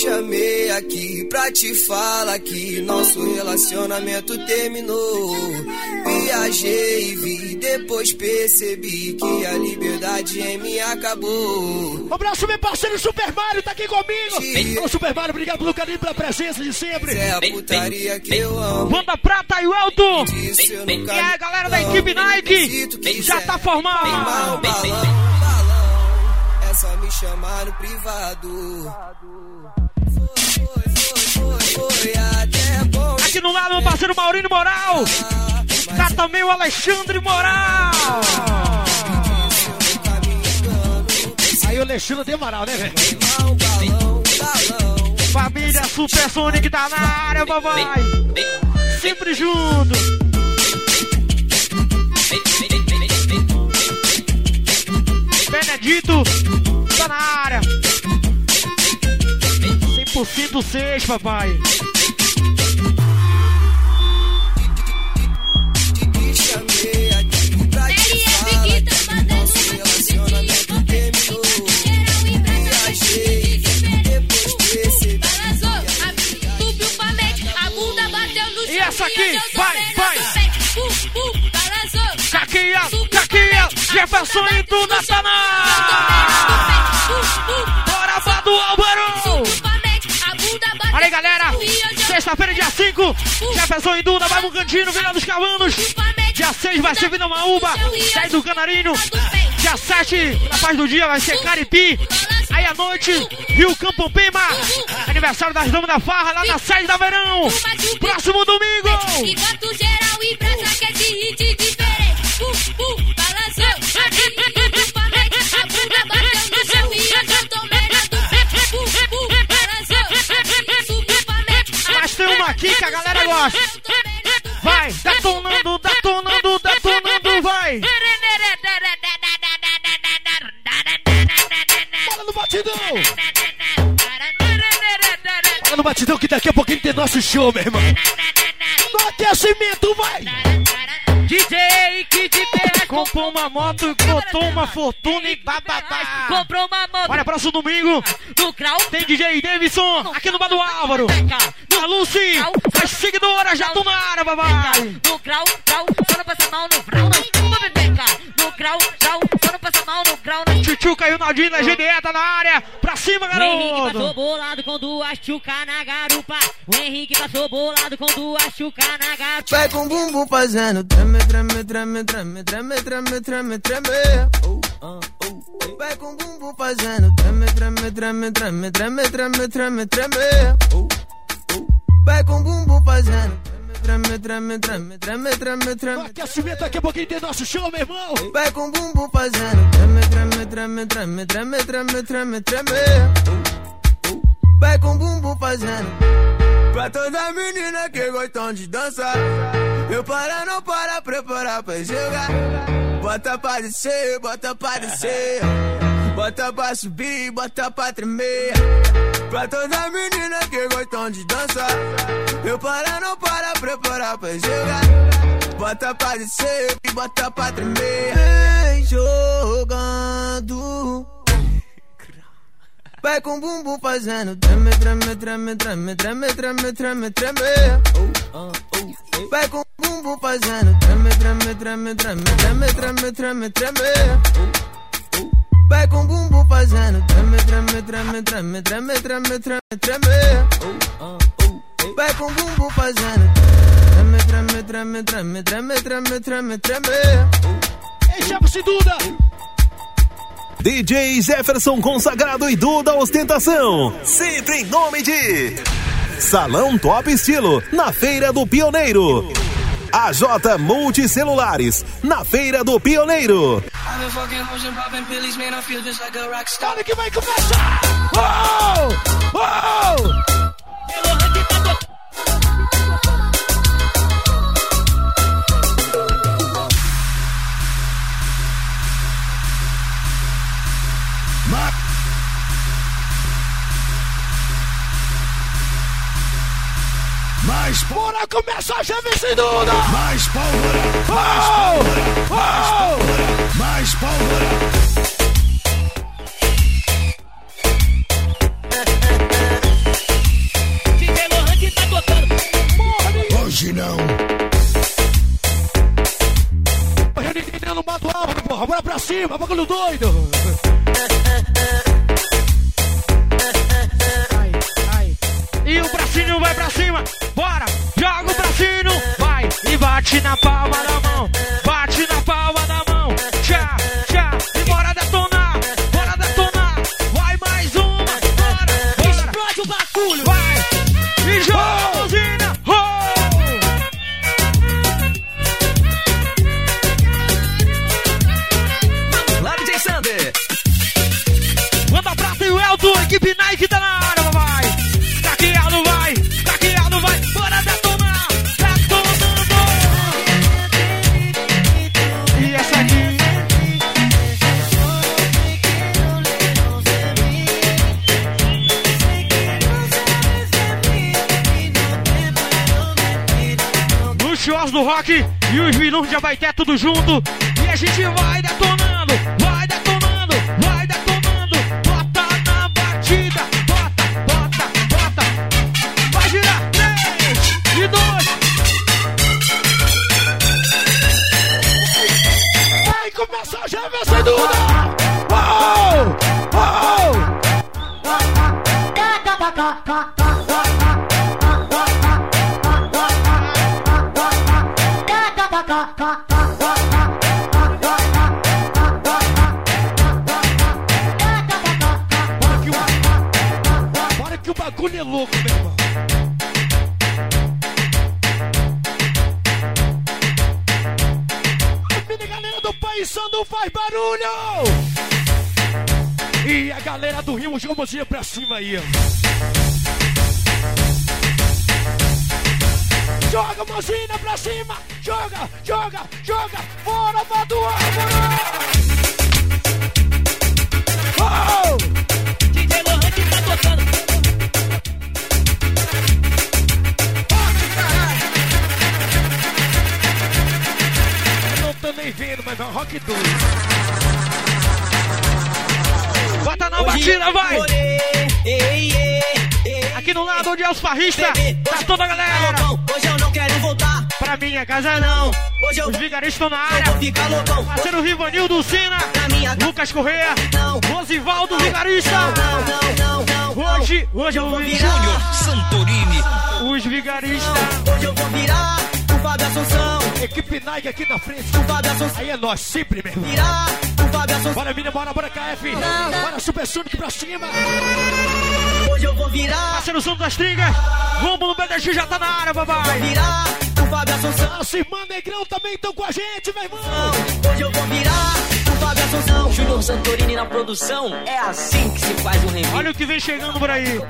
chamei aqui pra te falar que nosso relacionamento terminou. Viajei e vi, depois percebi que a liberdade em mim acabou. Um abraço, meu parceiro Super Mario, tá aqui comigo. Ô, Super Mario, obrigado pelo carinho, pela presença de sempre. É a putaria que eu amo. Banda Prata e o Elton. E a galera da equipe Nike já tá formada. balão, balão. É só me chamar no privado. Aqui no lado, meu parceiro Maurinho Moral. Tá também o Alexandre Moral. Aí o Alexandre tem moral, né, velho? Família Super Sonic tá na área, papai. Sempre junto. Benedito tá na área. 100% 6, papai. Aqui, vai, vai. Caquia, caquia, Jefferson e Duda tá na Bora, Badu Álvaro. Olha aí, galera. Sexta-feira, dia 5, Jefferson e Duda vai no cantinho, Vila dos Cavanos. Dia 6 vai ser Vila Maúba, Daí do Canarinho. Dia 7, na paz do dia, vai ser Caripi. À noite, Rio Campo Pima. Aniversário das Damas da Farra, lá na sede da Verão. Próximo domingo. Enquanto geral e brasa quer de hit diferente. Balançou. Aqui tudo promete. A bunda bateu no chão e eu já tô melhor do pé. Balançou. Aqui tudo promete. Mas tem uma aqui que a galera gosta. Vai, detonando, detonando, detonando, vai. Batidão. Fala no batidão que daqui a pouquinho tem nosso show, meu irmão. No aquecimento, vai. DJ que de terra Comprou uma moto, botou uma fortuna e bababá. comprou uma moto Olha, próximo domingo do Grau. tem DJ Davidson aqui no Bar do Álvaro. A Lucy, as seguidoras já estão na área, papai. No grau, grau, só não passa mal no grau, não. No grau, grau, só não passa mal no grau, não. Tchutchuca e o Naldinho da GDE tá na área. Pra cima, O Henrique passou garoto. bolado com duas chuca na garupa. O Henrique passou bolado com duas chuca na garupa. Vai com o bumbum fazendo treme, treme, treme, treme, treme, treme, treme, treme. Oh, ah, oh. Vai com o bumbum fazendo treme, treme, treme, treme, treme, treme, treme, treme. Oh, oh. Vai com o bumbum fazendo treme, treme, treme, treme, treme, treme. aquecimento daqui a pouquinho tem nosso show, meu irmão. Vai com o bumbum fazendo treme, treme, treme, treme, treme, treme, treme, treme. Vai com o bumbum fazendo Pra toda menina que gostam de dançar Eu para, não para, preparar pra jogar Bota pra descer, bota pra descer Bota pra subir, bota pra tremer Pra toda menina que gostam de dançar Eu para, não para, preparar pra jogar Bota pra descer e bota pra tremer Vem jogando Vai com bumbum fazendo treme, treme, treme, treme, treme, treme, treme, treme. Oh, oh, oh. Vai com bumbum fazendo treme, treme, treme, treme, treme, treme, treme, treme. Oh, oh. Vai com o bumbum fazendo treme, treme, treme, treme, treme, treme, treme, treme. Oh, oh, oh. Vai com o bumbum fazendo treme, treme, treme, treme, treme, treme, treme, treme. Ei, Jefferson Duda. DJ Jefferson Consagrado e Duda Ostentação. Sempre em nome de Salão Top Estilo, na Feira do Pioneiro. AJ Multicelulares, na Feira do Pioneiro. I've been fucking hoes and Mais pólvora começa a chave sem dúvida. Mais pólvora. Mais oh! oh! pólvora. Mais pólvora. Oh! DJ Lohan que tá tocando. Hoje não. Hoje ninguém não mata o álbum, porra. Bora pra cima, bagulho doido. E o bracinho vai pra cima bate na palma da mão. Rock e os vilões já vai ter tudo junto. E a gente vai detonando, vai detonando, vai detonando. Bota na batida, bota, bota, bota. Vai girar, três e dois. Vai começar já vencedora. Uou, uou. Bora que bora que o bagulho é louco, meu irmão. Mina, galera do País Sandu faz barulho! E a galera do Rio, joga a pra cima aí. Joga a mãozinha pra cima! Joga, joga, joga! Bora, Baduá, bora! Oh! DJ Lohan que tá tocando. Não tô nem vendo, mas é um rock 2. Bota na batida, vai! Aqui no lado onde é os farristas, tá toda a galera. Hoje eu não quero voltar, Pra minha casa não. Hoje eu Os vigaristas estão na vou área. ficar loucão. Parceiro Rivanildo Sina. Lucas Correia. Rosivaldo Vigarista. Não, não, não. Hoje, hoje eu vou virar virar. Santorini. os vigaristas. Hoje eu vou virar o Fábio Assunção. Equipe Nike aqui na frente. O Fábio Assunção. Aí é nós, sempre mesmo. Virar o Fábio Assunção. Bora, Mina, bora, bora, KF. Bora, Super Sonic pra cima. Hoje eu vou virar. Parceiro Santo das Tringas, Rômulo BDX já tá na área, papai. Virar o Fábio Assunção. Nossa irmã Negrão também estão com a gente, meu irmão. Hoje eu vou virar o Fábio Assunção. Júnior Santorini na produção, é assim que se faz um remix. Olha o que vem chegando por aí.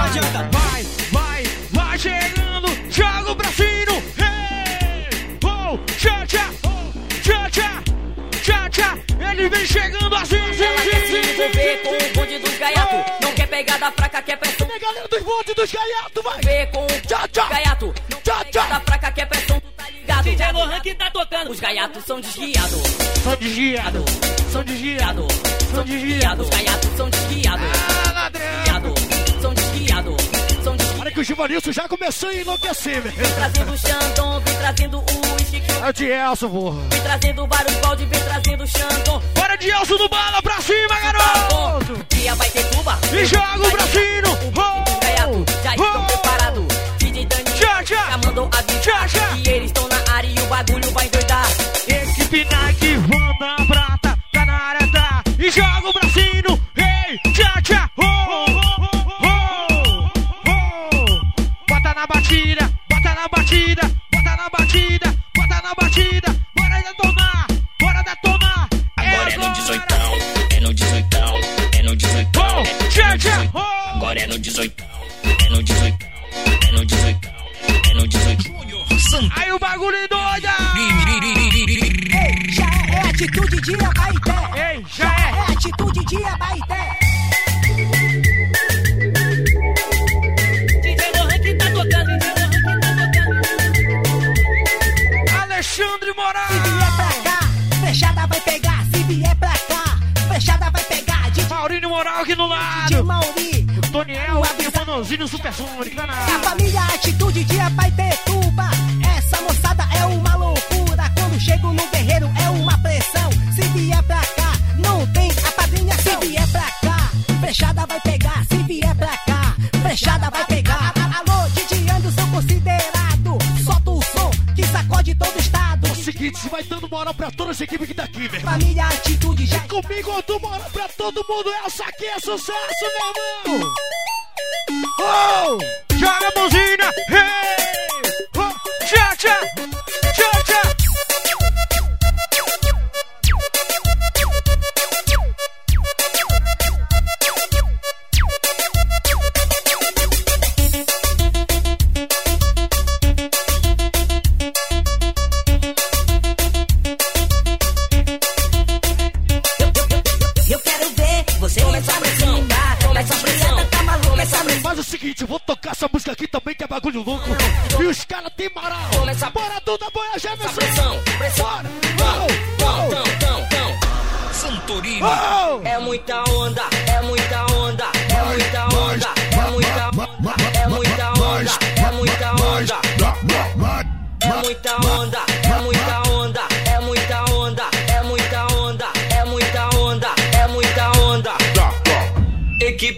Adianta. Vai, vai, vai chegando. Joga o bracinho. Hey! Oh, tchá, tchá. Oh, tchá, tchá. Tchá, tchá. Ele vem chegando assim, assim, Ela quer se assim, envolver com o bonde dos gaiatos. Não quer pegada fraca, quer pressão. É galera dos bondes dos gaiatos, vai. Vê com o tchá. gaiato. Quer tchá. pegada fraca, quer pressão, tu tá ligado. DJ Lohan que tá tocando. Os gaiatos são desguiados. São desguiados. São desguiados. São desguiados. Os gaiatos são desguiados. Ah, ladrão. São desguiados. São desguiados. Olha que o Givanilson já começou a enlouquecer, velho. Trazendo o Xandão, vem trazendo o uísque. É o de Elson, porra. Vem trazendo vários balde, vem trazendo o Xandão. Bora de Elson do bala pra cima, garoto. Dia vai ter tuba. E joga o bracinho. Os gaiatos já estão preparados. Já mandou avisar. tchá. E eles estão na área e o bagulho vai doidar. Equipe Nike, Wanda Prata, tá na área, tá? E joga o bracinho, ei, tchá, tchá, oh, oh, oh, oh, oh. Bota na batida, bota na batida, bota na batida, bota na batida, bagulho é doida! Já é, é atitude de Abaité. Ei, já é! É atitude de Abaité. DJ Lohan que tá tocando. DJ Lohan que tá tocando. Alexandre Se Moraes! vier pra cá, fechada vai pegar. Se vier pra cá, fechada vai pegar. De, Maurinho Moral aqui no de lado! Mauri. Toniel e o Manozinho Supersônico tá na A família Atitude de Abaitetuba. Essa equipe que tá aqui, irmão. Família, atitude, já. Comigo eu dou moral pra todo mundo. Essa aqui é sucesso, meu irmão. Oh! Joga a mãozinha. Hey! Oh! Tchau. Tchau, eu vou tocar essa música aqui também, que é bagulho louco. E os caras têm moral. Começa a- Bora, Duda, bora, Jefferson. pressão, pressão. Bora. Tão, Oh, tão, tão, tão. Santorini. É muita onda,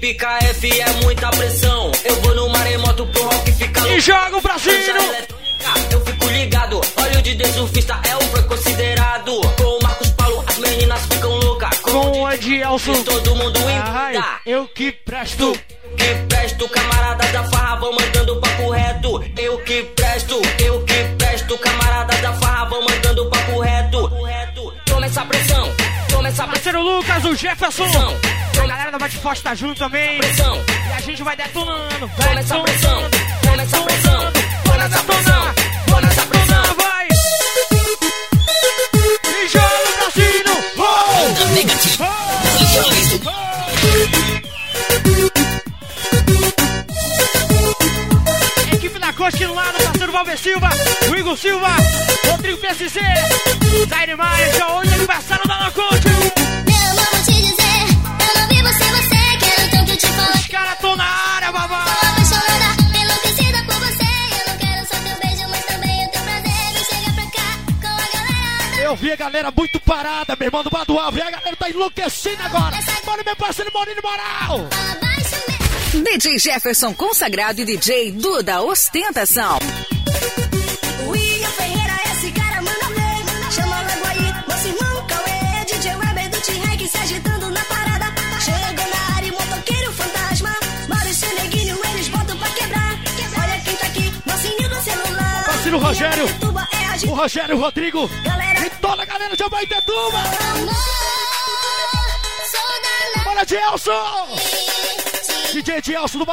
Equipe KF é muita pressão. Eu vou no maremoto pro rock ficar E louco. joga o Brasil. Eu fico ligado, óleo de desurfista é um foi considerado. Com o Marcos Paulo, as meninas ficam loucas. Com o Edielson. todo mundo Ai, embrulha. eu que presto. que presto, camarada da farra vão mandando papo reto. Jefferson. A galera da Bate Forte tá junto também. pressão. E a gente vai detonando. Vai pressão, toma essa pressão, detonar. pressão. Detonar, vai. E joga o Brasil. Oh! Equipe da Coxa do lado, parceiro Valver Silva, o Igor Silva, Rodrigo PSC, Zaire Maia, já hoje é aniversário vi a galera muito parada, meu irmão do Badual, vi a galera tá enlouquecendo agora. Bora, meu parceiro Maurinho Moral. DJ Jefferson consagrado e DJ Duda Ostentação. William Ferreira, esse cara manda ver. Chama logo aí, nosso irmão Cauê. DJ Weber do T-Reg se agitando na parada. Chegou na área, motoqueiro fantasma. Maurício Neguinho, eles botam pra quebrar. Olha quem tá aqui, mocinho do celular. Parceiro Rogério. Tuba é a O Rogério, Rodrigo e toda a galera de Abaitetuba. Amor, sou da Bora, Gelson. DJ Gelson do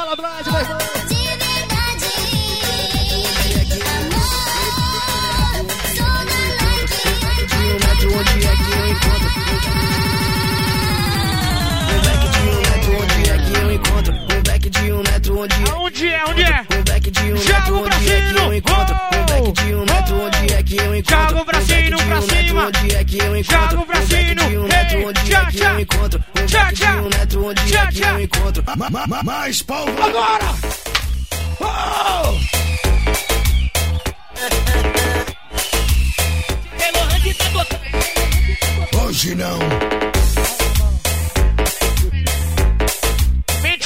Malandrade, meu irmão. De verdade. Amor, sou da noite. Aonde é? Onde é? Joga o bracinho! Oh! Joga o bracinho pra cima! Joga o bracinho! Ei, tchá, tchá! Tchá, tchá! Tchá, tchá! Mais pólvora! Agora! Oh! Hoje não!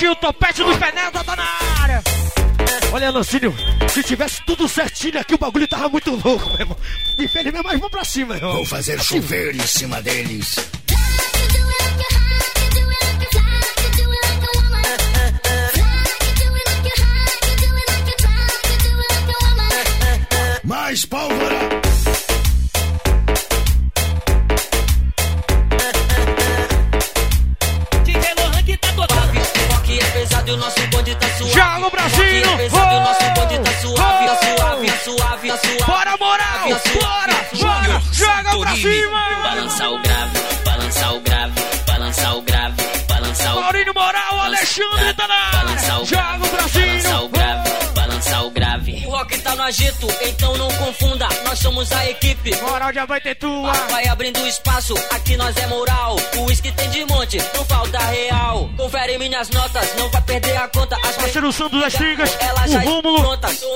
O topete dos penetra tá na área! Olha, Lancínio, se tivesse tudo certinho aqui, o bagulho tava muito louco, meu irmão. Infelizmente, mas vamos pra cima, meu irmão. Vou fazer chover em cima deles! Mais pólvora! Bora, agito, então não confunda. Nós somos a equipe. Moral de Abaitetuba! Vai abrindo espaço, aqui nós é moral. O uísque tem de monte, não falta real. Confere minhas notas, não vai perder a conta. As Parceiro Santos das Trigas, o já Rômulo,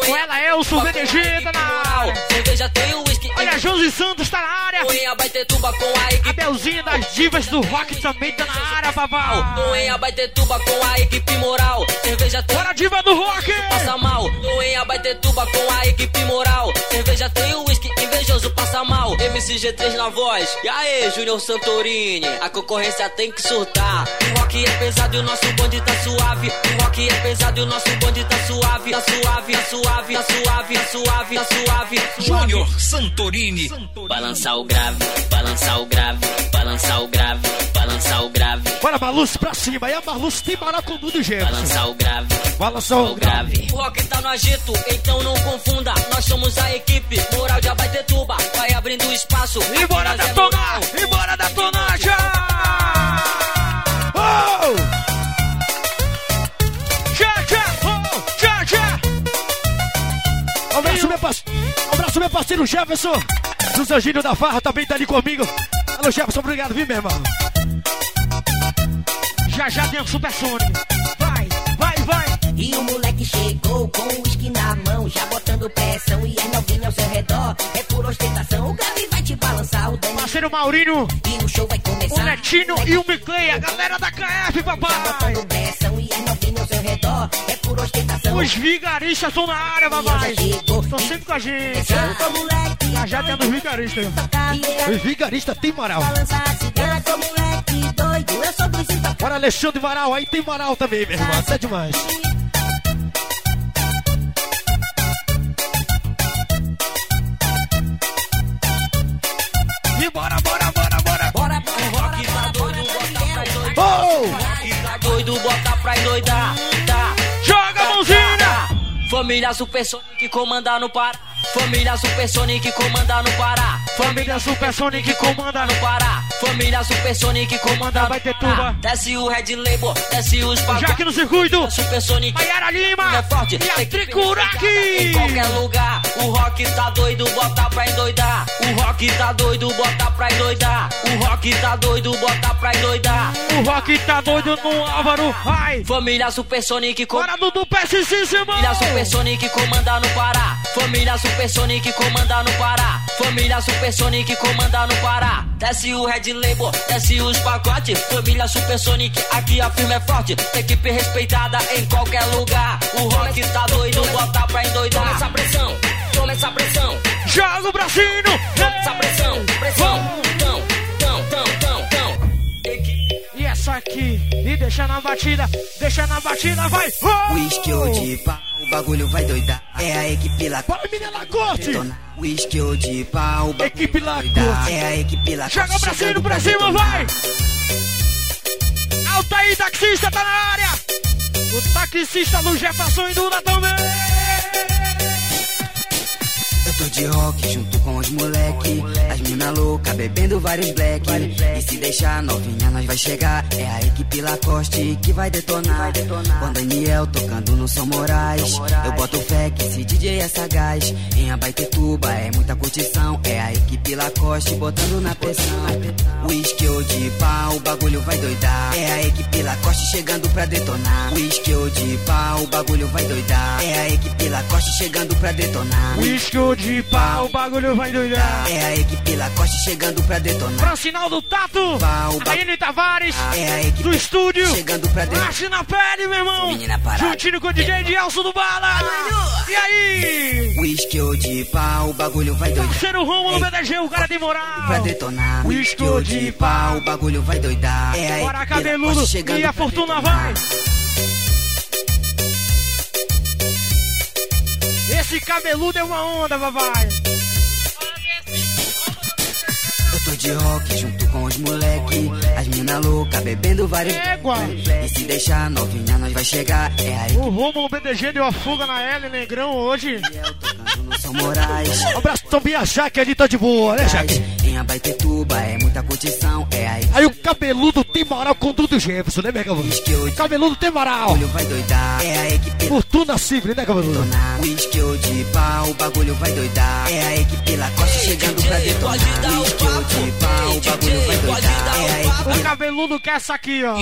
com ela Elson, o VDG tá na área! Cerveja tem o uísque. Olha, Josi Santos tá na área! Põe a baitetuba com a A equipe. Belzinha das divas do rock também tá na área, babá! Põe a baitetuba com a equipe moral. Cerveja tem Bora, diva do rock! passa mal. Põe a baitetuba com a equipe moral. Cerveja tem o uísque, invejoso passa mal. MCG3 na voz. E aí, Júnior Santorini? A concorrência tem que surtar. O rock é pesado e o nosso bonde tá suave. O rock é pesado e o nosso bonde tá suave. Tá suave, tá suave, tá suave, tá suave, tá suave. Júnior Santorini. Balançar o grave, balançar o grave, Marluce, pra cima. Aí a Marluce tem moral com o Dudu Jefferson. Balançar o grave, Balançou o grave. O rock tá no agito, então não confunda. Nós somos a equipe, moral de Abaitetuba. Vai abrindo espaço. E bora detonar! moral. E bora detonar já! Oh! Já, já! Oh! Já, já! Um abraço, meu parceiro, abraço, meu parceiro Jefferson, do Serginho da Farra, também tá ali comigo. Alô, Jefferson, obrigado, viu, meu irmão? Já, já tem um supersônico. Vai, vai, vai! E o moleque chegou com o uísque na mão, já botando pressão e as novinhas ao seu redor. É por ostentação, o grave vai te balançar, o Dani Parceiro Maurinho, e o show vai começar. o Netinho e o Miclei, a galera da KF, Já papai! botando pressão e as novinhas ao seu redor. É por ostentação. Os vigaristas estão na área, papai! Estão sempre com a gente! Moleque, Já, já temos vigaristas. Os vigaristas tem moral. balançar. Senta, moleque, doido, eu sou Luizinho Bora, Alexandre Varal, aí tem moral também, meu irmão. Isso é demais. Pra endoidar. Tá. Joga a mãozinha! Família Supersonic comanda no Pará. Família Supersonic comanda no Pará. Família Supersonic comanda no Pará. Família Supersonic comanda Vai ter tuba. Desce o Red Label, desce os Já aqui no circuito. Supersonic. Maiara Lima É forte, e a que Tricurac. Em qualquer lugar, o rock tá doido, bota pra endoidar. O rock tá doido, bota pra endoidar. O rock tá doido, bota pra endoidar. O rock tá doido no Álvaro. Vai. Família Supersonic Bora, Dudu PSC, irmão. Família Supersonic comanda no Pará. Família Supersonic comanda no Pará. Família Supersonic comanda no Pará. Desce o Red Label, desce os pacotes. Família Supersonic, aqui a firma é forte. Equipe respeitada em qualquer lugar. O rock tá doido, bota pra endoidar. Toma essa pressão, toma essa pressão. Joga o bracinho. Toma essa pressão, pressão. Tão, essa aqui. E deixa na batida. Deixa na batida, vai. Oh! Whisky ou de pau, o bagulho vai doidar. É a equipe lá. Bora, menina Lacoste. Whisky ou de pau, o Equipe Lacoste. doidar. É a equipe lá. Joga pra cima, pra cima, vai! Alta aí, taxista, tá na área! O taxista do Jefferson e Duda também! Tô de rock junto com os moleque. As mina louca bebendo vários black. E se deixar novinha, nós vai chegar. É a equipe Lacoste que vai detonar. Com Daniel tocando no São Moraes. Eu boto fé que esse DJ é sagaz. Em Abaitetuba é muita curtição. É a equipe Lacoste botando na pressão. Whisky ou de pau, o bagulho vai doidar. É a equipe Lacoste chegando pra detonar. Whisky ou de pau, o bagulho vai doidar. É a equipe Lacoste chegando pra detonar. Whisky de pau, o bagulho vai doidar! É a equipe Lacoste chegando pra detonar. Pra sinal do Tato, Pau, ba- Raiane Tavares, É a equipe do estúdio, chegando pra detonar. Lache na pele, meu irmão! Menina parada. Juntinho com o DJ Dielso do Bala! E aí? Whisky ou de pau, o bagulho vai doidar. Parceiro Rômulo Ei, BDG, o cara tem Pra moral! detonar. Whisky ou de de pau, o bagulho vai doidar. É a Bora, equipe cabeludo! Lacoste chegando E a pra fortuna vai! Esse cabeludo é uma onda, papai! Eu tô de rock junto com os moleque. As mina louca bebendo vários. Égua. E se deixar novinha, nós vai chegar. É a equipe O Rômulo BDG deu a fuga na L, Negrão, hoje. São Moraes. Um abraço também a Jaque ali, tá de boa, né, Jaque? Em Abaitetuba é muita curtição. É a equipe Aí o cabeludo tem moral com o Dudu Jefferson, né, cabeludo? Ou de Cabeludo tem moral! bagulho vai doidar. É a equipe Fortuna Civil, né, cabeludo? Whisky ou de pau, o bagulho vai doidar. É a equipe Lacoste chegando pra detonar. Whisky ou de pau, o bagulho vai doidar. É a equipe O cabeludo quer essa aqui, ó.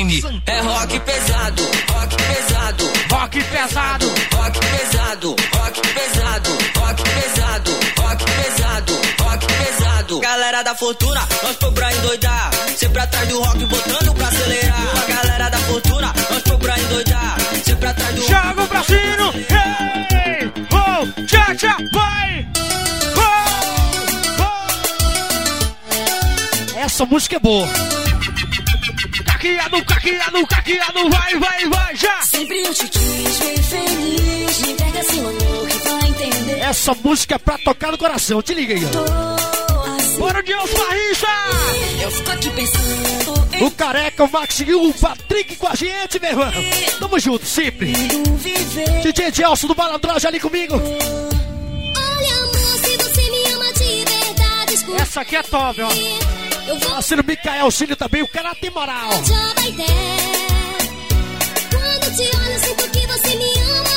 É rock pesado, rock pesado. Rock pesado. Rock pesado, rock pesado, rock pesado, rock pesado, rock pesado. Galera da fortuna, nós foi pra endoidar. Sempre atrás do rock, botando pra acelerar. A galera da fortuna, nós foi pra endoidar. Sempre atrás do rock. Joga o bracinho! Hey! Oh! Tchá, tchá, vai! Oh! Essa música é boa. Caqueado, caqueado, caqueado, vai, vai, vai, já! Sempre eu te quis ver feliz. Me entrega seu amor que vai entender. Essa música é pra tocar no coração, te liga aí. ó. Assim. Bora de Barricha! Eu fico aqui pensando O Careca, o Max e o Patrick com a gente, meu irmão. Tamo junto, sempre. DJ Gelson do Malandragem ali comigo. Olha, amor, se você me ama de verdade. Essa aqui é top, ó. Eu vou Parceiro Micael Cílio também, o cara tem moral. ama.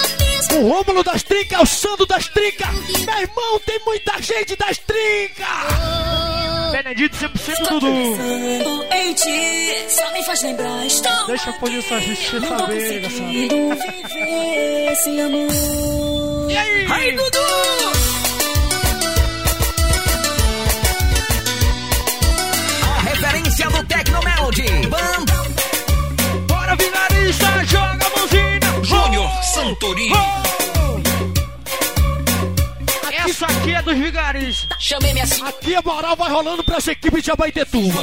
O Rômulo das Trincas, o Sandro das Trincas. Meu irmão, tem muita gente das Trincas. Benedito 100% Dudu. Pensando em ti, só me faz lembrar. Estou Deixa a polícia assistir. E aí? Aí, Dudu! Santorini. oh. Essa aqui é dos vigaristas. Chamei minha cinturinho, Aqui a moral vai rolando pra essa equipe de Abaitetuba.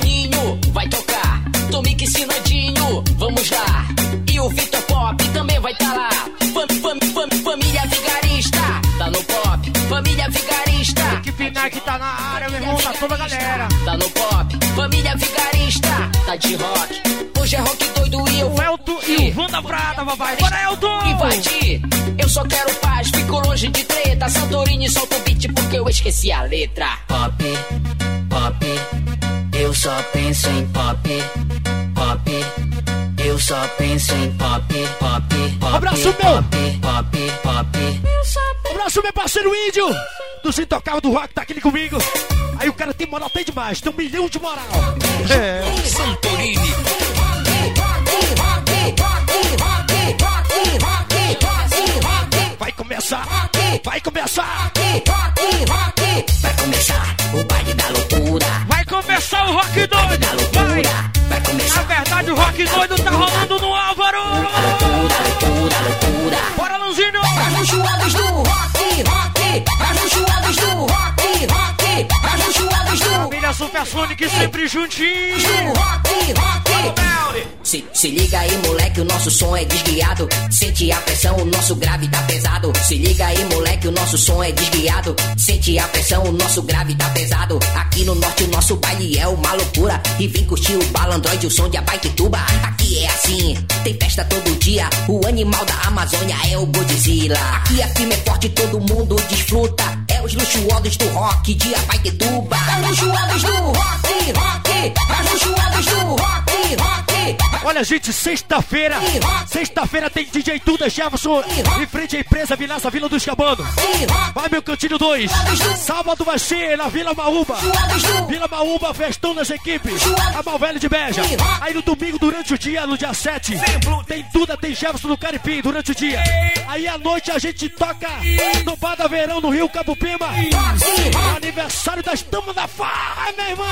vai tocar. Tomique Sinandinho, vamos lá. E o Vitor Pop também vai tá lá. Fam, fam, fam, família Vigarista, tá no pop. Família Vigarista, Equipe Nike tá na área, meu irmão, tá toda a galera. tá no pop. Família Vigarista, tá de rock. Hoje é rock doido e eu O Elton e o Wanda Prata, papai. Bora, Elton! Invadir, eu só quero paz, fico longe de treta. Santorini solta o beat porque eu esqueci a letra. Pop, pop, eu só penso em pop, pop. Eu só penso em pop, pop, pop. Abraço, meu. Pop, pop, pop. Abraço, meu parceiro Índio! Dos Intocáveis do Rock, tá aqui comigo. Aí o cara tem moral, tem demais, tem um milhão de moral. É. Santorini. Vai começar, vai começar, Vai começar o baile da loucura. vai começar o rock doido! Vai! Vai Na começar verdade, o rock doido tá rolando no Álvaro! loucura, loucura, loucura. Bora, Lanzinho! Do rock, rock, do rock, rock, do Família Supersonic sempre juntinho! rock, rock. Se, se liga aí, moleque, o nosso som é desguiado. Sente a pressão, o nosso grave tá pesado. Se liga aí, moleque, o nosso som é desguiado. Sente a pressão, o nosso grave tá pesado. Aqui no norte, o nosso baile é uma loucura. E vem curtir o balandroide, o som de Abaitetuba. Aqui é assim, tem festa todo dia. O animal da Amazônia é o Godzilla. Aqui a firme é forte, todo mundo desfruta. É os luxuosos do rock de Abaitetuba. Ajustados do rock, rock, ajustados do rock, rock. Olha, gente, sexta-feira, sexta-feira tem DJ Duda Jefferson em frente à empresa Vilaça Vila dos Cabanos. Vai, meu cantinho 2. Sábado vai ser na Vila Maúba. Vila Maúba, festão das equipes. A Malvelho de Beja. Aí no domingo, durante o dia, no dia 7, tem Duda, tem Jefferson no Caripim durante o dia. Aí à noite a gente toca no Bar da Verão, no Rio Capupima. No aniversário das Damas da Farra, meu irmão.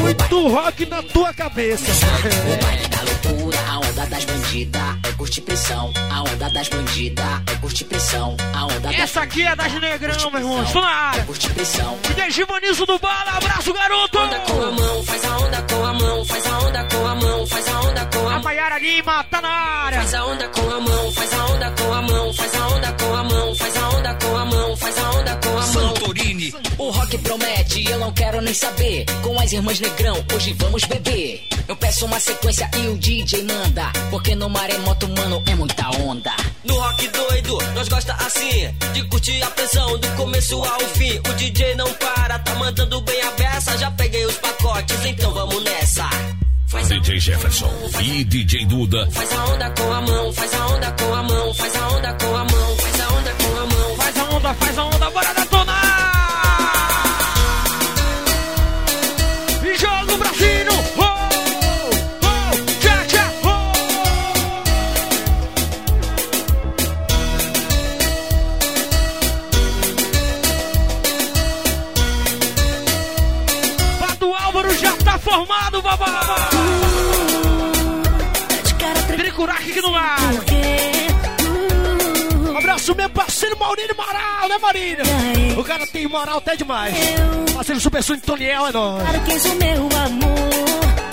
Muito rock na tua cabeça. O baile da loucura, a onda das bandidas é curtir pressão. A onda das bandidas é curtir pressão. A onda das Essa aqui é das Negrão, meu irmão. Estou na área. curtir pressão. DJ Givanizo do Bala, abraço, garoto! Onda com a mão, faz a onda com a mão, faz a onda com a mão, faz a onda com a A mão. Maiara Lima tá na área. Faz a onda com a mão, faz a onda com a mão, faz a onda com a mão, faz a onda com a mão, faz a onda com a mão. Santorini. O rock promete, eu não quero nem saber. Com as irmãs Negrão, hoje vamos beber. Eu peço uma sequência e o DJ manda. Porque no maremoto, mano, é muita onda. No rock doido, nós gosta assim De curtir a pressão do começo ao fim O DJ não para, tá mandando bem a beça Já peguei os pacotes, então vamos nessa Faz DJ Jefferson e DJ Duda. faz a onda com a mão, faz a onda com a mão, faz a onda com a mão, faz a onda com a mão. Faz a onda, faz a onda, bora tá formado, babá! Tricurac aqui no ar! Um abraço, meu parceiro Maurílio Moral, né, Maurílio? O cara tem moral até demais. Parceiro Super Sonic Toniel é nóis. Para que és o meu amor.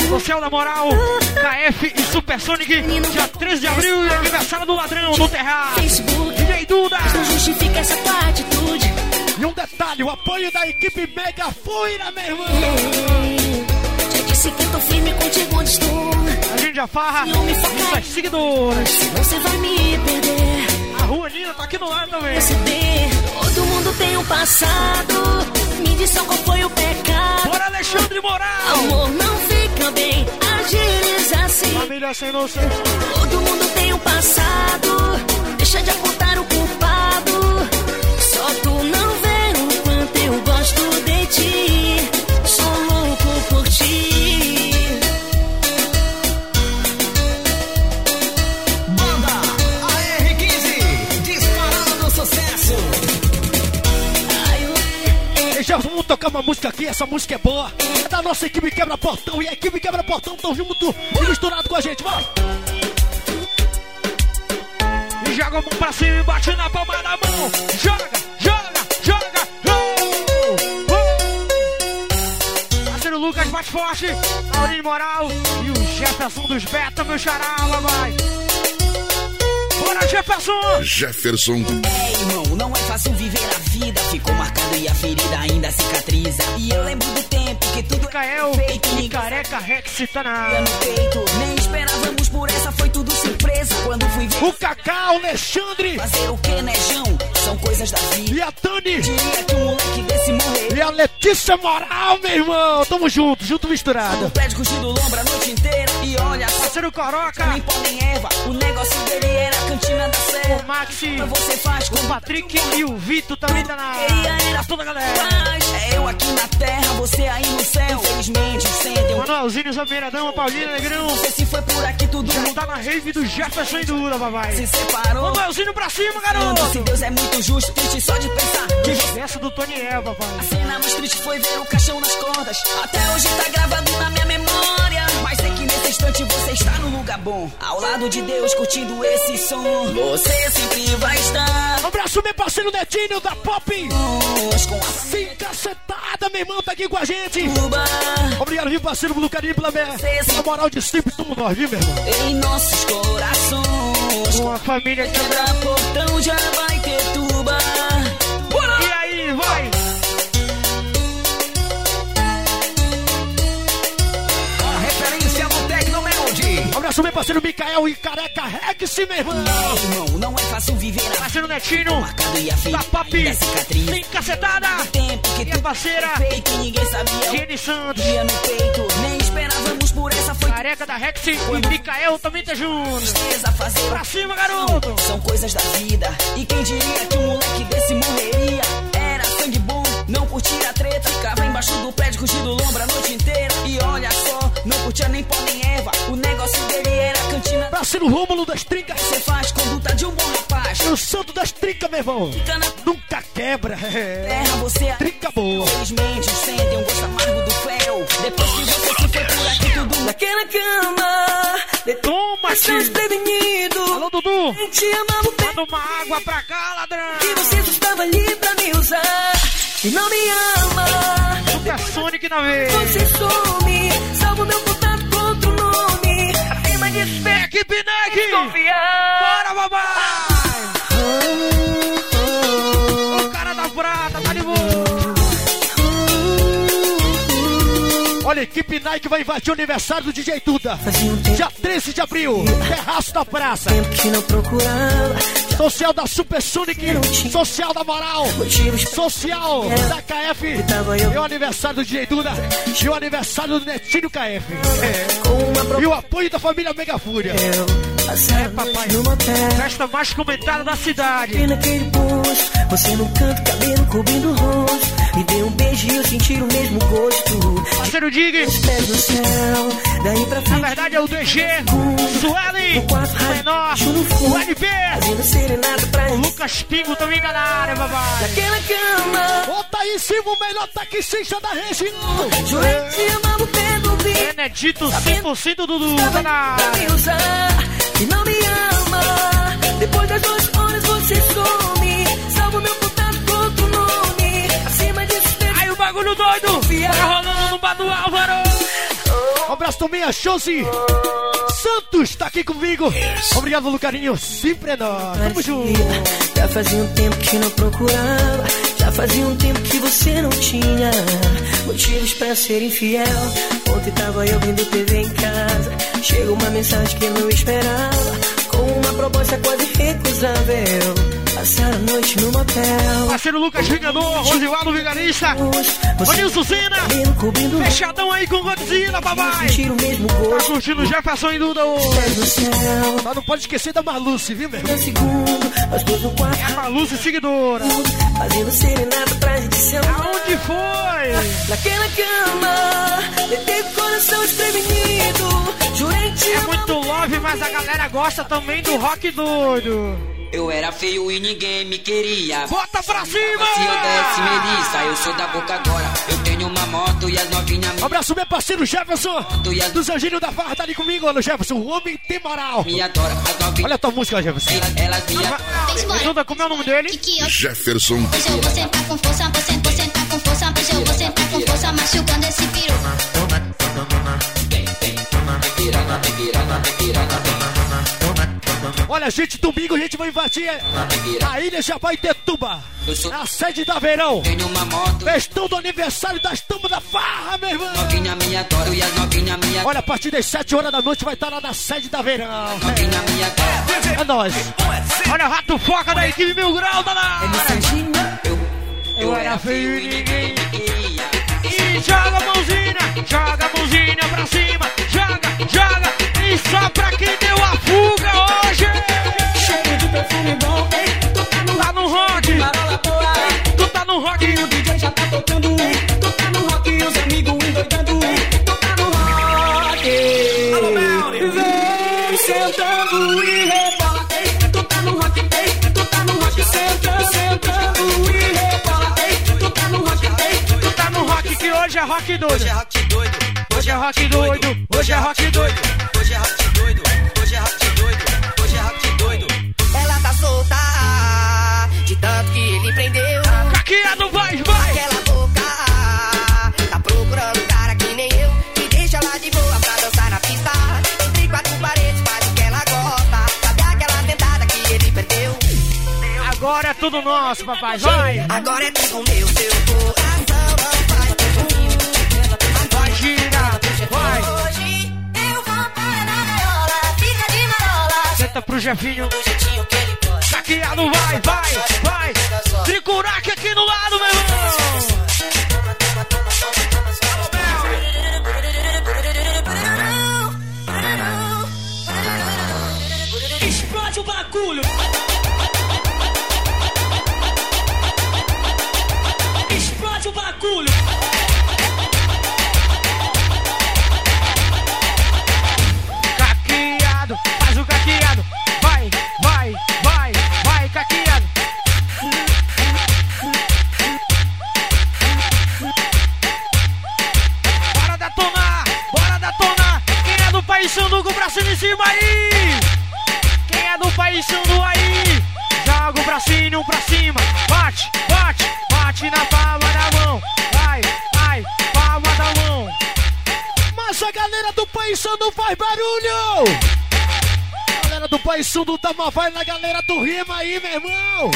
Social da Moral, KF e Super Sonic, dia 13 de abril, e aniversário do ladrão do Terraço. Facebook. DJ Duda. Não justifica essa tua atitude. E um detalhe, o apoio da equipe Mega Fuira, meu irmão. Tô firme contigo onde estou. A gente já farra suas seguidoras. Você vai me perder. A Rua Nina tá aqui no lado também. Todo mundo tem um passado. Me diz só qual foi o pecado. Bora, Alexandre Moral. Amor, não fica bem. Agires assim. Família sem noção. Todo mundo tem um passado. Deixa de apontar o culpado. Só tu não vê o quanto eu gosto tocar uma música aqui, essa música é boa. É da nossa equipe Quebra Portão. E a equipe Quebra Portão tão junto e misturado com a gente, vai! E joga a mão pra cima e bate na palma da mão. Joga, joga, joga. Oh, oh. Lucas mais forte, Maurinho Moral e o Jefferson dos Beta, meu xará, vai. Bora, Jefferson! Jefferson É, irmão, não é fácil viver a vida. Ficou marcado e a ferida ainda cicatriza. E eu lembro do tempo que tudo Cael era feito. e Careca Rex tá na no peito. Nem esperávamos por essa, foi tudo surpresa. Quando fui ver O Cacau, Alexandre fazer o que, né, Jão? São coisas da vida. e a Dani Diria que um moleque desse morrer. e a Letícia Moral, meu irmão. Tamo junto, junto misturado. O prédio curtindo lombra a noite inteira. E olha só, Parceiro Coroca, nem pão nem Eva. O negócio dele era a cantina da o serra. Maxi, Mas você faz com o Patrick e o Vitor também tá na. Queria era toda a galera. paz. É eu aqui na terra, você aí no céu. Infelizmente, sentem Manuelzinho, Zameiradão, Paulina Negrão. Você se foi por aqui, tudo Mundo tá na rave do Jefferson e Duda, papai. se separou. Manuelzinho pra cima, Se garoto. Deus é muito justo, triste só de pensar. Que Essa do Tony El, papai. a cena mais triste foi ver o caixão nas cordas. Até hoje tá gravado na minha memória. Mas sei que nesse instante você está no lugar bom. Ao lado de Deus, curtindo esse som. Você sempre vai estar. Um abraço, meu parceiro Netinho da Pop. A Sim, cacetada, meu irmão, tá aqui com a gente. tuba. Obrigado, viu, parceiro, pelo carinho, pela, minha- pela moral de sempre, somos nós, viu, meu irmão? Em nossos corações. Uma família que... Quebra portão já vai ter tuba. Bora! E aí, vai! Abraço, meu parceiro Micael e Careca Rex, meu irmão. Irmão, não é fácil viver a Parceiro Netinho, marcado e a ferida da Pop, ainda cicatriz. sim, cacetada. Tempo que E a parceira feito ninguém sabia. Jenny Santos, Dia no peito, nem esperávamos por essa foi Careca da Rex e Micael também tá junto. Pra cima, garoto! São coisas da vida. E quem diria que um moleque desse morreria? Era sangue bom, não curtia a treta. Ficava embaixo do prédio, curtindo lombra a noite inteira. E olha só, não curtia nem pó nem Eva. O negócio dele era cantina. Parceiro Rômulo das Trincas. Você faz conduta de um bom rapaz. O santo das trincas, meu irmão. Fica na Nunca quebra. É. terra, você é Trinca boa. Infelizmente, sentem um gosto amargo do fel. Depois que você se foi por aqui, tudo naquela cama. Toma, Estamos tio. prevenidos. Alô, Dudu. Nem te amava. Manda uma água pra cá, ladrão. Que você estava ali pra me usar. E não me ama. Super Sonic na vez. Você some. Salvo meu contato com outro nome. A firma de. Equipe Neg. Bora, papai. Olha, a equipe Nike vai invadir o aniversário do DJ Duda. Tempo Dia 13 de abril, terraço da praça. Social da Super Sonic, social da Moral, social da KF. E o aniversário do DJ Duda e o aniversário do Netinho KF. uma E o apoio da família Mega Fúria. Passava papai. Festa mais comentada da cidade. Você no canto, cabelo cobrindo o rosto. Me deu um beijo e eu senti o mesmo gosto. Parceiro Dig, Os pés no céu, daí pra na frente. verdade é o DG, quarto o menor, o LP, o Lucas Pingo também tá na área, papai. Naquela cama, Bota aí em cima o melhor taxista da região. o bico. Benedito 100% do Dudu tá na área. e não me ama. Depois das duas horas você some. Roquinho doido. Tá rolando no bar do Álvaro. Um abraço também a Josi Santos, tá aqui comigo. Obrigado pelo carinho, sempre é nóis. Tamo junto. Já fazia um tempo que não procurava. Já fazia um tempo que você não tinha motivos pra ser infiel. Ontem tava eu vendo TV em casa. Chega uma mensagem que eu não esperava. Proposta quase recusável. Passar a noite no motel. Parceiro Lucas Vingador, Rosivaldo Vigarista. Vanilson Zina. Fechadão aí com Godzilla, papai. Tá curtindo o Jefferson e Duda hoje. Mas não pode esquecer da Maluce, viu, meu irmão? É a Maluce seguidora. Fazendo serenata pra edição. Aonde foi? Naquela cama, detei o coração desprevenido. Jurei te É muito mas a galera gosta também do rock doido. Eu era feio e ninguém me queria. Bota pra cima! Se eu desse melissa, eu sou da boca agora. Eu tenho uma moto e as novinhas me Um abraço, meu parceiro Jefferson. Dos Anjinhos da Farra, tá ali comigo, olha o Jefferson. O homem tem moral. me adoram. As novinhas, Olha a tua música, Jefferson. elas me adoram. Duda, como é o nome dele? Jefferson. Hoje eu vou sentar com força, vou sentar, vou sentar com força. Hoje eu vou sentar com força, machucando esse piru. Olha, gente, domingo a gente vai invadir a Ilha Jabaitetuba. A sede da Verão. Festão do aniversário das tumbas da farra, meu irmão. Olha, a partir das 7 horas da noite vai estar lá na sede da Verão. Adora. É nóis. Olha rato foca da equipe Mil Grau, tá lá. Eu era feio e ninguém. E joga a mãozinha, joga a mãozinha pra cima, só pra quem deu a fuga hoje. Cheiro de perfume bom, ei, tu tá no Tá no rock, marola boa, tu tá no rock. e o DJ já tá tocando, ei, tu tá no rock e os amigos endoidando, ei, tu tá no rock. Vem sentando e hoje é rock doido. Hoje é rock doido. Hoje é rock doido, hoje é rock doido. Hoje é rock doido. Hoje é rock doido. Hoje é rock doido. Ela tá solta, de tanto que ele prendeu. Caqueado, vai, vai. Aquela boca, tá procurando um cara que nem eu. Que deixa ela de boa pra dançar na pista. Entre quatro paredes, faz o que ela gosta. Sabe aquela tentada que ele perdeu? Agora é tudo nosso, papai, vai. Agora é tudo meu, seu coração pro Jefinho. Do jeitinho que ele gosta. Caqueado, vai, vai, vai. Tricurac aqui no lado, meu irmão. Explode o bagulho! Do País Sandu com o braço em cima aí? Quem é do País Sandu aí? Joga o bracinho pra cima. Bate, bate, bate na palma da mão. Vai, vai, palma da mão. Mas a galera do País não faz barulho! Galera do País do Tama vai na galera do Rima aí, meu irmão!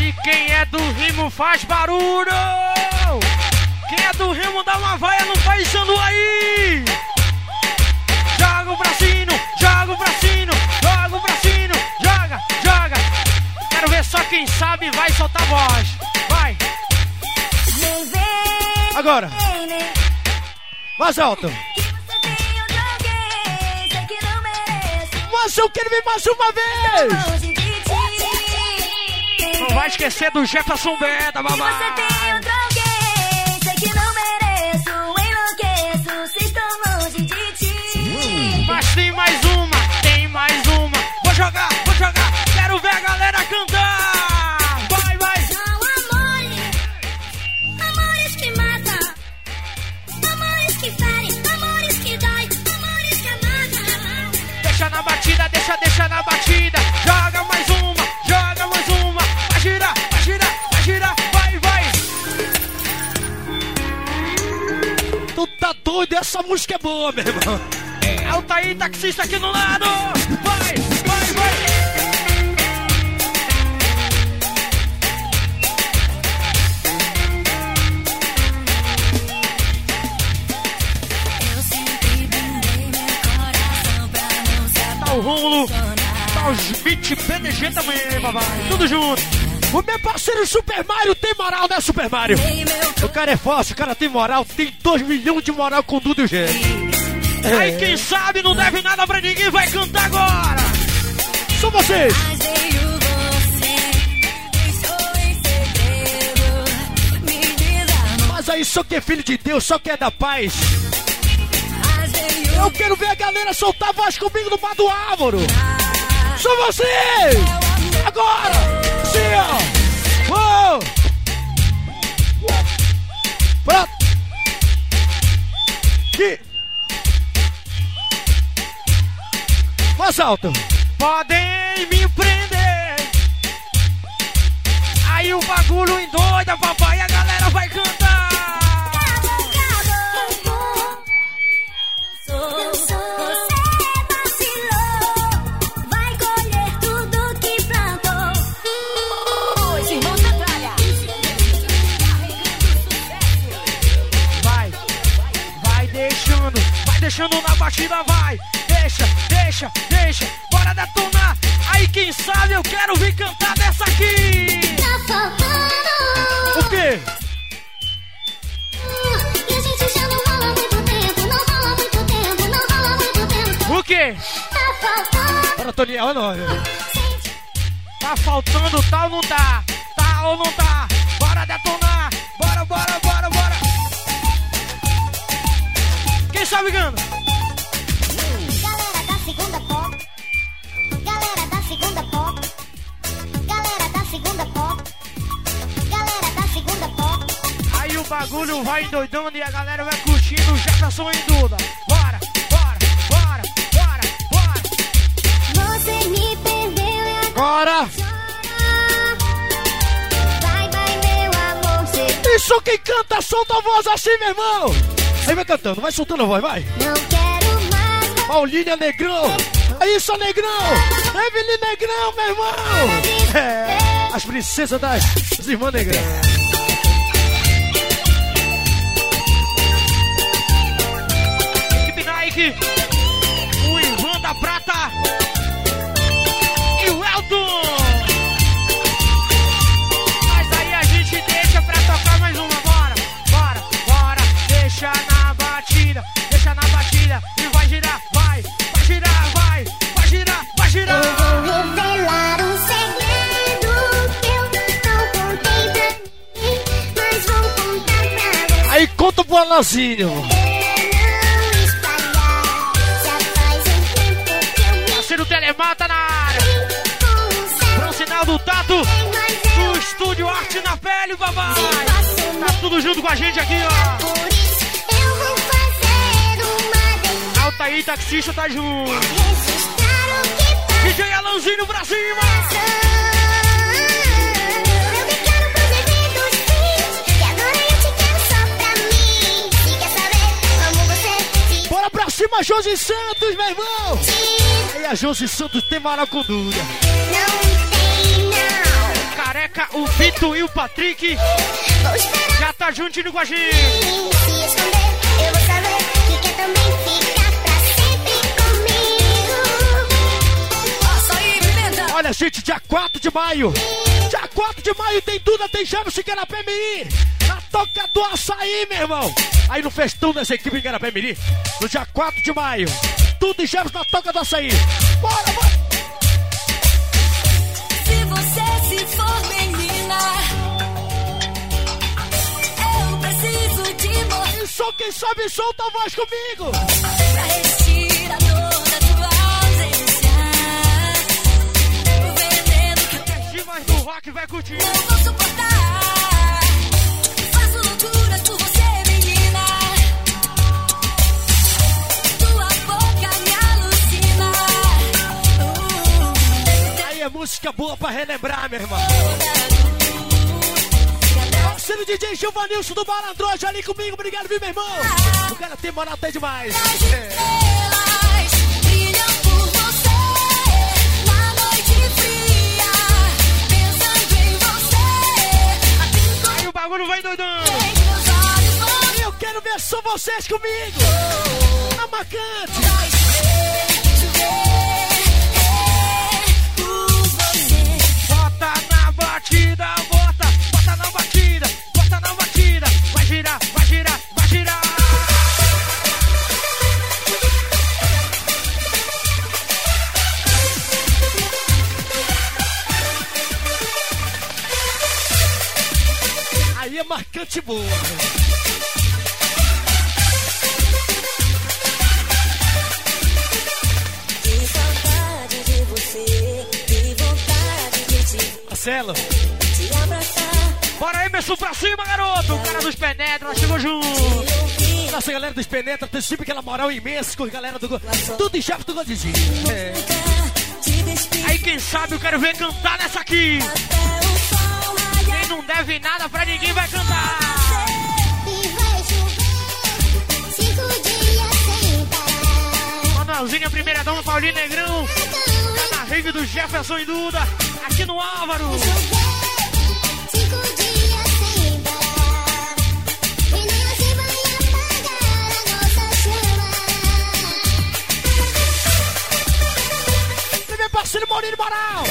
E quem é do rimo faz barulho! É do rimo dá uma vaia no paisano aí! Joga o bracinho, joga o bracinho, joga o bracinho, joga, joga! Quero ver só quem sabe vai soltar voz! Vai! Agora! Mais alto! Mas eu quero ver mais uma vez! Não vai esquecer do Jefferson Beda, babá! deixa na batida, joga mais uma, joga mais uma, vai girar, vai girar, vai girar, vai, vai. Tu tá doido, essa música é boa, meu irmão. É Altair, taxista aqui no lado. Tá os beat PDG também, papai. Tudo junto. O meu parceiro Super Mario tem moral, né, Super Mario? O cara é forte, o cara tem moral, tem 2 milhões de moral com tudo G. Aí quem sabe não deve nada pra ninguém, vai cantar agora. São vocês. Mas aí só que é filho de Deus, só que é da paz. Eu quero ver a galera soltar a voz comigo no bar do Álvaro. São vocês! Agora! Sim, ó! Pronto! Que... Mais alto! Podem me prender. Aí o bagulho endoida, papai, a galera vai cantar. Deixando na batida, vai. Deixa, deixa, deixa, bora detonar. Aí quem sabe eu quero vir cantar dessa aqui. Tá faltando. O quê? E a gente já não rola muito tempo, não rola muito tempo, não rola muito tempo. O quê? Tá faltando. Para Toniel, não. Tá faltando tal ou não tá? Tá ou não tá? Bora detonar, bora, bora, bora, bora. Quem sabe canta? Bagulho vai endoidando e a galera vai curtindo o Jefferson e Duda. Bora, bora, bora, bora, bora. Você me perdeu e agora Bora! vai, vai, meu amor. Cê Isso quem canta, solta a voz assim, meu irmão! Aí vai cantando, vai soltando a voz, vai! não quero mais. Paulinha Negrão! É isso, Negrão! Evelyn Negrão, meu irmão! É, as princesas das, das irmãs Negrão. Nike, o Ivan da Prata e o Elton. Mas aí a gente deixa pra tocar mais uma, bora, bora, bora. Deixa na batida, deixa na batida e vai girar, vai, vai girar, vai, vai girar, vai girar. Eu vou revelar um segredo que eu não contei pra mim, mas vou contar pra você. Aí conta pro Alazinho! Telemata na área. Pro sinal do Tato, do Estúdio Arte na Pele, papai. Tá tudo junto com a gente aqui, ó. Por isso eu vou fazer uma declaração. Alta aí, taxista tá junto. DJ Alanzinho pra cima. Cima, Josi Santos, meu irmão! Aí a Josi Santos tem moral com Duda. não tem não. Careca, o Vito e o Patrick já tá juntinho com a gente. se esconder. Eu vou saber que quer também ficar pra sempre comigo. Olha, gente, dia 4 de maio. Dia 4 de maio tem Duda, tem em Garapé Mirim. Na toca do açaí, meu irmão. Aí no festão dessa equipe em Garapé Mirim. No dia 4 de maio. Tudo e James na toca do açaí. Bora, bora. Se você se for menina, eu preciso de você E só quem sabe solta a voz comigo. pra vestir a dor da tua ausência. O veneno que eu Dimas do Rock vai curtir. não vou suportar. É música boa pra relembrar, meu irmão. parceiro DJ Gilvanilson do Balandroja ali comigo. Obrigado, viu, meu irmão? O cara tem moral até demais. É. Estrelas brilham por você na noite fria, pensando em você. Aí o bagulho vai vão Eu quero ver só vocês comigo. A Macante. Batida, bota, bota na batida, bota na batida. Vai girar, vai girar, vai girar. Aí é marcante boa. Marcelo. Bora aí, Messu, pra cima, garoto. O cara dos penetras chegou junto. Nossa galera dos Penetra tem sempre aquela moral imensa com a galera do. Tudo em chefe do Godzinho. É. Aí quem sabe eu quero ver cantar nessa aqui. Quem não deve nada pra ninguém vai cantar. Manuelzinho, primeira dama, Paulinho Negrão. Rede do Jefferson e Duda. Aqui no Álvaro. A meu parceiro Maurílio Moral.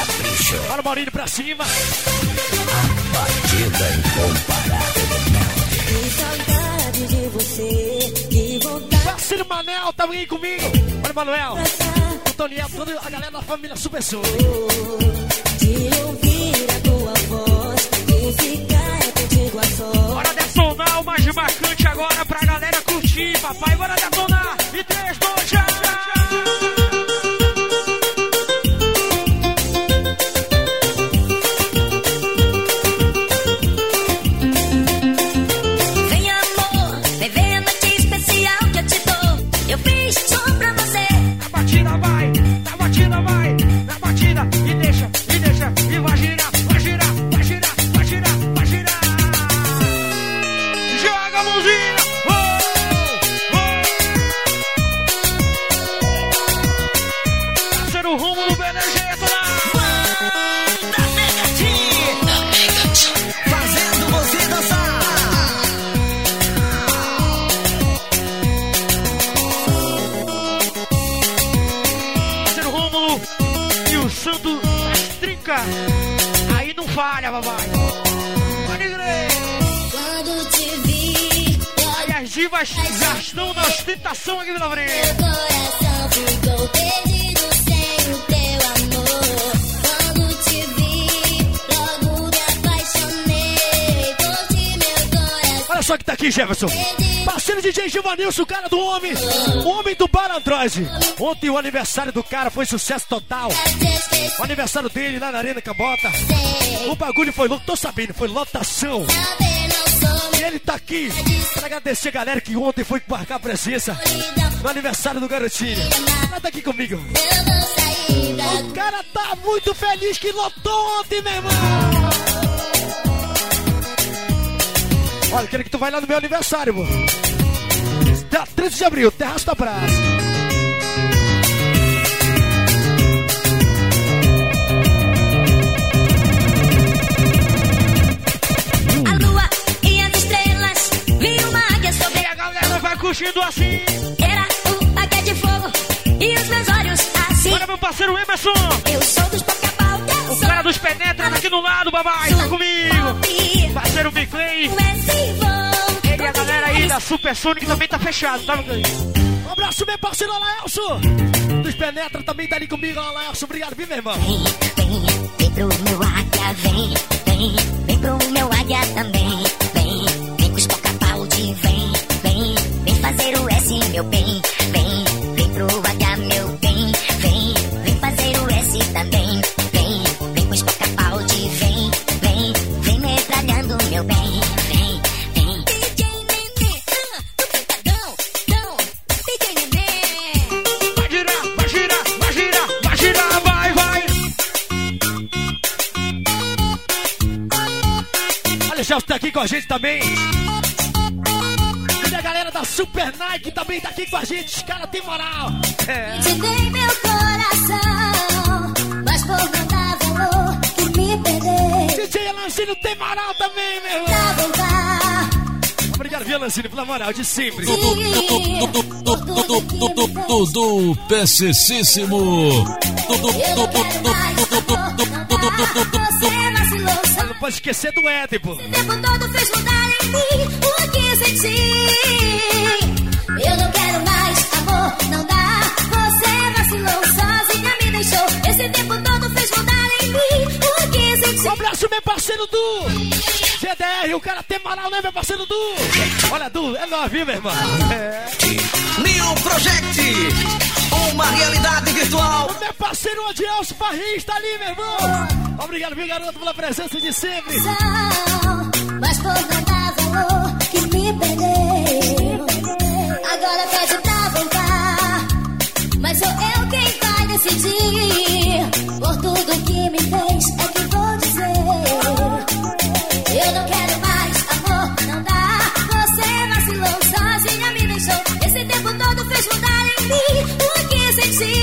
Bora, Maurílio, pra cima. Que saudade de você, que vontade Parceiro Manel, tá aí comigo. Olha, Manuel. Toniel, toda a galera da família Super Sul. de ouvir a tua voz, de ficar contigo a sós. Bora detonar o mais marcante agora pra galera curtir, papai. Bora detonar. E 3, 2, já. Já estão na ostentação aqui na frente. meu coração ficou perdido sem o teu amor. Quando te vi, logo me apaixonei por ti, meu coração. Olha só que tá aqui, Jefferson. Parceiro DJ Gilvanilson, o cara do homem. O homem do Bar Android. Ontem o aniversário do cara foi sucesso total. O aniversário dele lá na Arena Cambota. O bagulho foi louco, tô sabendo, foi lotação. E ele tá aqui pra agradecer a galera que ontem foi marcar presença no aniversário do garotinho. Ela tá aqui comigo. O cara tá muito feliz que lotou ontem, meu irmão. Olha, quero que tu vai lá no meu aniversário, mano. Dia 13 de abril, Terraço da Praça. Curtindo assim. Era o águia de fogo e os meus olhos assim. Olha meu parceiro Emerson. Eu sou dos Pocabal, eu O cara dos penetras aqui do lado, babai. Tá comigo. Parceiro Big Clay. Ele e a galera aí da Super Sonic também tá fechado, tá, Clay? Um abraço, meu parceiro Alaelso. Dos Penetra também tá ali comigo, Alaelso. Obrigado, viu, meu irmão? Vem pro meu águia, vem, vem, vem pro meu águia também. Fazer o S, meu bem. Vem, vem pro águia, meu bem. Vem, vem fazer o S também. Vem, vem com os Pocabal, vem, vem, vem metralhando, meu bem. Vem, vem. DJ Nenê, ah, do Picadão, dão, DJ Nenê. Vai girar, vai girar, vai girar, vai girar, vai, vai. Olha, Gelson tá aqui aqui com a gente também. A galera da Super Nike também tá aqui com a gente. Os caras têm moral. É. Te dei meu coração, mas por não dar valor, que me perder. DJ Lancino tem moral também, meu irmão. Obrigado, viu, Lancino, pela moral de sempre. Dudu só Não pode esquecer do Éden, pô. o tempo todo fez mudar em mim o que senti. Eu não quero mais amor, não dá. Você vacilou, sozinha me deixou. Esse tempo todo fez mudar em mim o que senti. Um abraço, meu parceiro Du. GDR, o cara tem moral, né, meu parceiro Du? Olha, Du, é novinho, meu irmão. É. New Project. Uma realidade virtual. O meu parceiro Odielso Farris tá ali, meu irmão. Obrigado, viu, garoto, pela presença de sempre. Mas por valor que me perdeu. Agora pede pra voltar. Mas sou eu quem vai decidir. Por tudo que me fez é que vou dizer. Eu não quero mais amor, não dá. Você vacilou, sozinha me deixou. Esse tempo todo fez mudar em mim o que senti.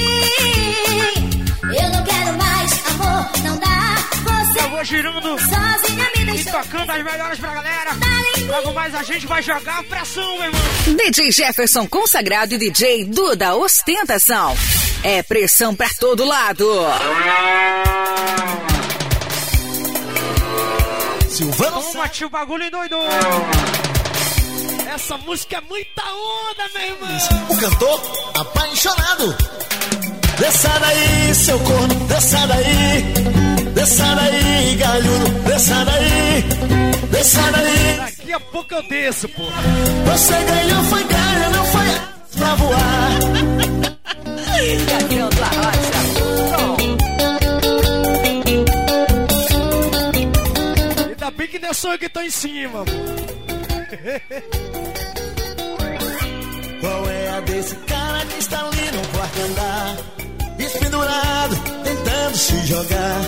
Eu não quero mais amor, não dá. Você Eu vou girando sozinha. Tocando as melhores pra galera. Logo mais a gente vai jogar a pressão, meu irmão. DJ Jefferson consagrado e DJ Duda Ostentação. É pressão pra todo lado. Silvano Toma, tio, bagulho doido. Essa música é muita onda, meu irmão. o cantor apaixonado. Desça daí, seu corno, desça daí. Desça daí, galhudo, desça daí. Desça daí. Daqui a pouco eu desço, pô. Você ganhou, foi ganho, não foi pra voar. Gavião da Ainda bem que não é só eu que tô em cima, pô. Qual é a desse cara que está ali no quarto andar? Espendurado, tentando se jogar.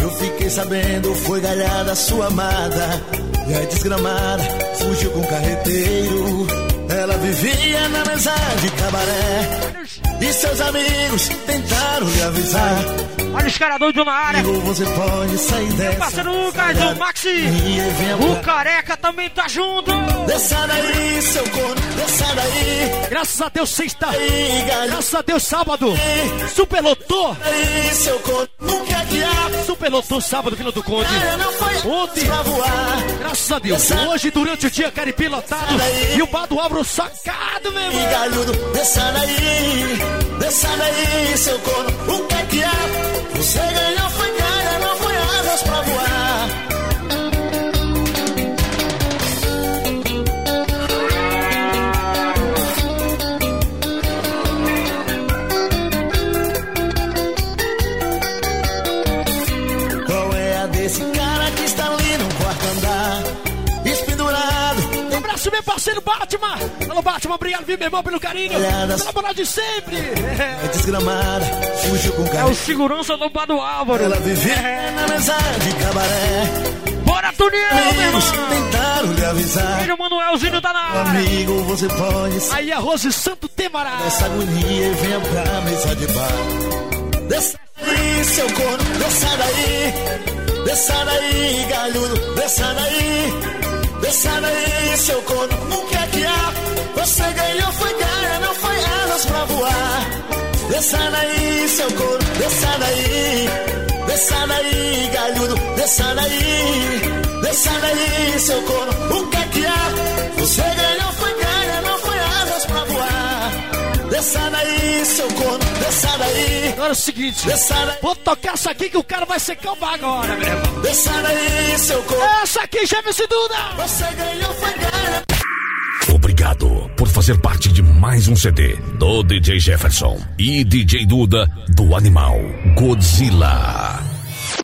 Eu fiquei sabendo, foi galhada sua amada. E a desgramada fugiu com o carreteiro. Ela vivia na mesa de cabaré. E seus amigos tentaram lhe avisar. Olha os caras doidos na área. Você pode sair dessa. Parceiro Lucas, o Maxi. O careca também tá junto. Desça daí, seu corno, desça daí. Graças a Deus, sexta. Aí. Graças a Deus, sábado. Super lotou. Aí, seu corno, nunca que há. Super lotou sábado, Vila do Conde. Foi Ontem, graças a Deus. Hoje, durante o dia, Caripi lotado. E o bar do Abro sacado, meu irmão. desça daí, desça daí, seu corno, o que é que há? Você ganhou, Batman. Alô, Batman, obrigado, viu, meu irmão, pelo carinho. Olhadas. Pela moral de sempre. é desgramada, fugiu com É o segurança do bar do Álvaro. Ela vivia na mesa de cabaré. Bora, Tuniel, meu irmão. tentaram lhe avisar. Filho Manuelzinho tá na área. Amigo, você pode Aí a Rose Santo Temará. dessa agonia e venha pra mesa de bar. Desça daí, seu corno, desça daí. Desça daí, galhudo, desça daí. Desça daí, seu corno, nunca que há. Você ganhou, foi ganha, não foi asas pra voar. Desça daí, seu corno, desça daí. Desça daí, galhudo, desça daí. Desça daí, seu corno, o que é que há? Você Desça daí, seu corno, desça daí. Agora é o seguinte, Desça daí, vou tocar essa aqui que o cara vai secar o bar agora, meu irmão. desça daí, seu corno. Essa aqui, Jefferson Duda. Você ganhou, foi ganha. Obrigado por fazer parte de mais um CD do DJ Jefferson e DJ Duda do Animal Godzilla.